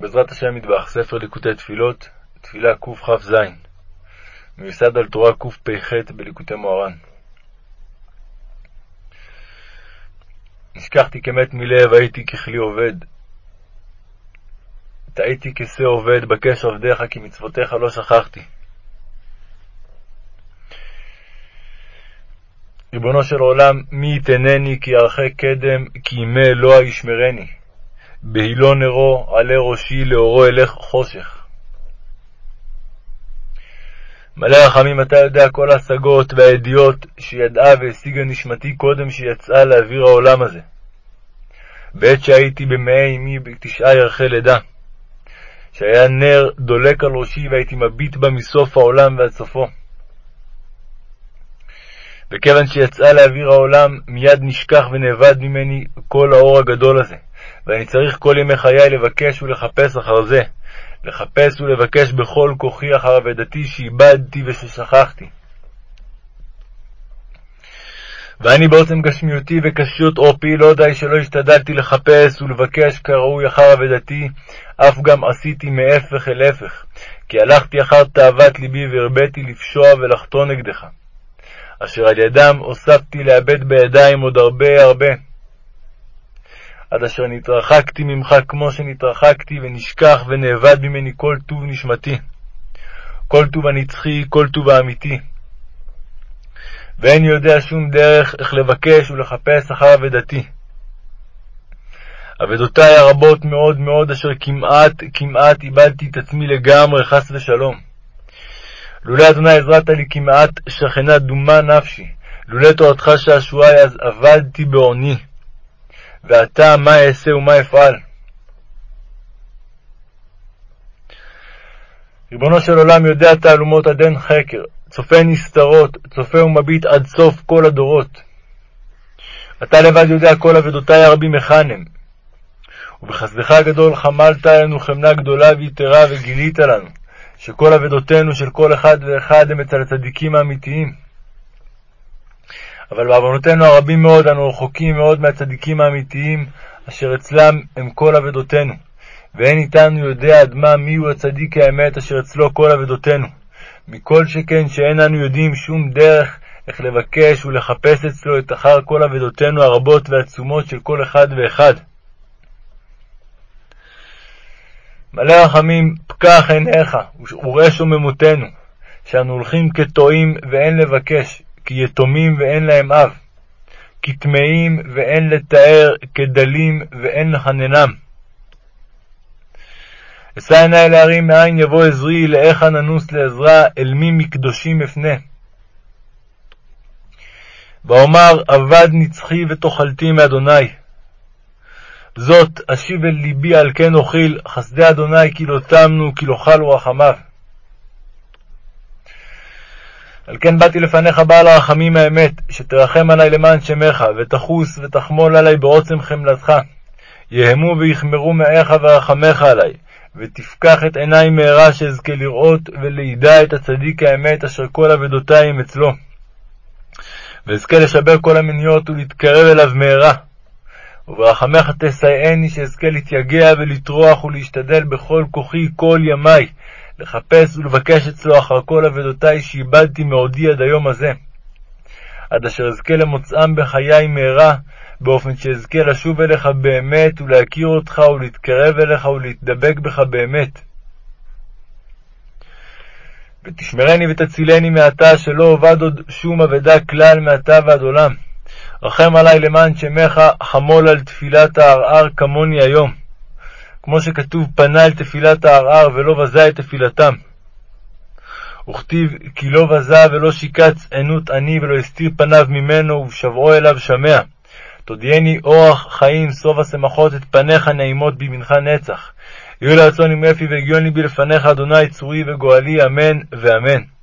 בעזרת השם מטבח, ספר ליקוטי תפילות, תפילה קכ"ז, מיוסד על תורה קפ"ח בליקוטי מוהר"ן. נשכחתי כמת מלב, הייתי ככלי עובד. טעיתי כשה עובד, בקש עבדיך, כי מצוותיך לא שכחתי. ריבונו של עולם, מי יתנני כי ירחק קדם, כי ימי אלוה ישמרני. בהילו נרו, עלה ראשי, לאורו אלך חושך. מלא רחמים אתה יודע כל ההשגות והידיעות שידעה והשיגה נשמתי קודם שיצאה לאוויר העולם הזה. בעת שהייתי במעי אמי בתשעה ירחי לידה, שהיה נר דולק על ראשי והייתי מביט בה מסוף העולם ועד סופו. וכיוון שיצאה לאוויר העולם, מיד נשכח ונאבד ממני כל האור הגדול הזה, ואני צריך כל ימי חיי לבקש ולחפש אחר זה, לחפש ולבקש בכל כוחי אחר אבדתי שאיבדתי וששכחתי. ואני בעוצם גשמיותי וקשיות עורפי לא די שלא השתדלתי לחפש ולבקש כראוי אחר אבדתי, אף גם עשיתי מהפך אל הפך, כי הלכתי אחר תאוות ליבי והרביתי לפשוע ולחטוא נגדך. אשר על ידם הוספתי לאבד בידיים עוד הרבה הרבה. עד אשר נתרחקתי ממך כמו שנתרחקתי, ונשכח ונאבד ממני כל טוב נשמתי, כל טוב הנצחי, כל טוב האמיתי. ואין יודע שום דרך איך לבקש ולחפש אחר אבדתי. אבדותי הרבות מאוד מאוד, אשר כמעט כמעט איבדתי את עצמי לגמרי, חס ושלום. לולא אדוני עזרת לי כמעט שכנה דומה נפשי, לולא תורתך שעשועי אז אבדתי בעוני. ועתה מה אעשה ומה אפעל? ריבונו של עולם יודע תעלומות עד אין חקר, צופה נסתרות, צופה ומביט עד סוף כל הדורות. אתה לבד יודע כל אבדותי הרבים היכן הם. ובחסדך הגדול חמלת עלינו חמלה גדולה ויתרה וגילית לנו. שכל אבדותינו של כל אחד ואחד הם אצל הצדיקים האמיתיים. אבל בעוונותינו הרבים מאוד אנו רחוקים מאוד מהצדיקים האמיתיים, אשר אצלם הם כל אבדותינו. ואין איתנו יודע עד מה מיהו הצדיק האמת אשר אצלו כל אבדותינו. מכל שכן שאין אנו יודעים שום דרך איך לבקש ולחפש אצלו את אחר כל אבדותינו הרבות והעצומות של כל אחד ואחד. מלא רחמים, פקח עיניך, וראה שוממותנו, שאנו הולכים כטועים ואין לבקש, כיתומים ואין להם אב, כטמאים ואין לתאר, כדלים ואין לחננם. אשא עיני להרים מאין יבוא עזרי, לאיכה ננוס לעזרה, אל מי מקדושים אפנה. ואומר, אבד נצחי ותאכלתי מאדוני. זאת אשיב אל ליבי על כן אוכיל, חסדי אדוני כי לא תמנו, כי לא חלו רחמיו. על כן באתי לפניך בעל הרחמים האמת, שתרחם עלי למען שמך, ותחוס ותחמול עלי בעוצם חמלתך. יהמו ויחמרו מאיך ורחמך עלי, ותפקח את עיני מהרה שאזכה לראות ולידע את הצדיק האמת אשר כל אבדותי הם אצלו. ואזכה לשבר כל המניות ולהתקרב אליו מהרה. וברחמך תסייעני שאזכה להתייגע ולטרוח ולהשתדל בכל כוחי כל ימי, לחפש ולבקש אצלו אחר כל אבדותי שאיבדתי מעודי עד היום הזה. עד אשר אזכה למוצאם בחיי מהרה, באופן שאזכה לשוב אליך באמת ולהכיר אותך ולהתקרב אליך ולהתדבק בך באמת. ותשמרני ותצילני מעתה, שלא אובד עוד שום אבדה כלל מעתה ועד עולם. רחם עלי למען שמך, חמול על תפילת הערער כמוני היום. כמו שכתוב, פנה אל תפילת הערער ולא בזה את תפילתם. וכתיב, כי לא בזה ולא שיקץ ענות עני ולא הסתיר פניו ממנו, ובשבעו אליו שמע. תודיעני אורח חיים, סוף השמחות, את פניך נעימות בימינך נצח. יהיו לרצון עם אפי והגיון ליבי לפניך, אדוני צורי וגואלי, אמן ואמן.